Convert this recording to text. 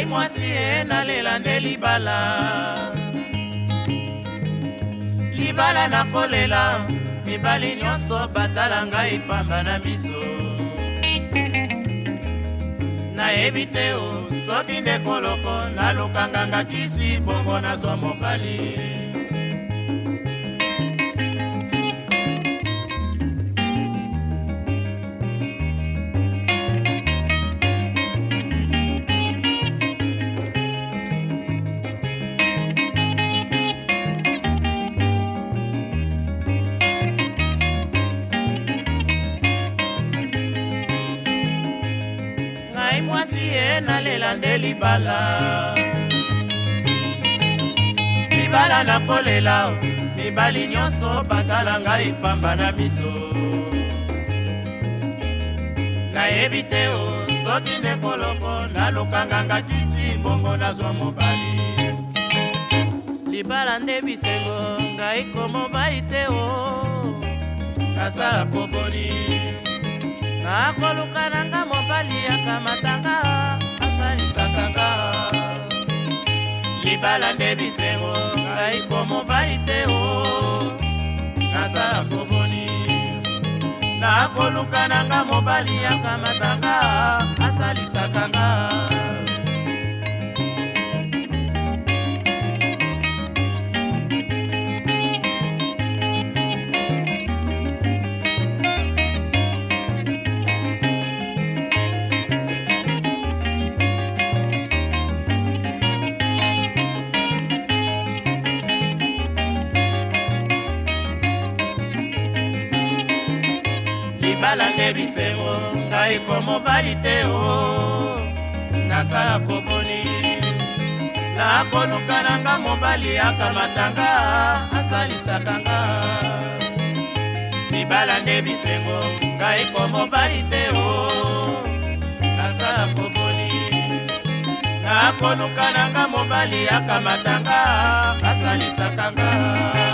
ngai mwasi e nalela nde libala libala nakolela mibali nyonso batala ngai pamba na miso nayebi te o soki nde koloko nalukanganga kisi bongo nazwa mobali ngai mwasi ye nalela nde libala libala nakolela mibali nyonso batala ngai pamba na miso nayebi te o soki nde koloko nalukanga ngatisi bongo nazwa mobali libala nde bisengo ngai komobali te o nasala koboni nakoluka nanga mobali akamata libala nde bisengo ngai po mobali te o nasala koboni nakoluka nanga mobali yakamata mibala nde bisengo ngai mpo mobali te o oh. nasala koboni nakoluka na nga mobali akamatanga asalisaka nga mibala nde bisengo ngai mpo mobali te o oh. nasala koboni nakoluka na nga mobali akamatanga asalisaka nga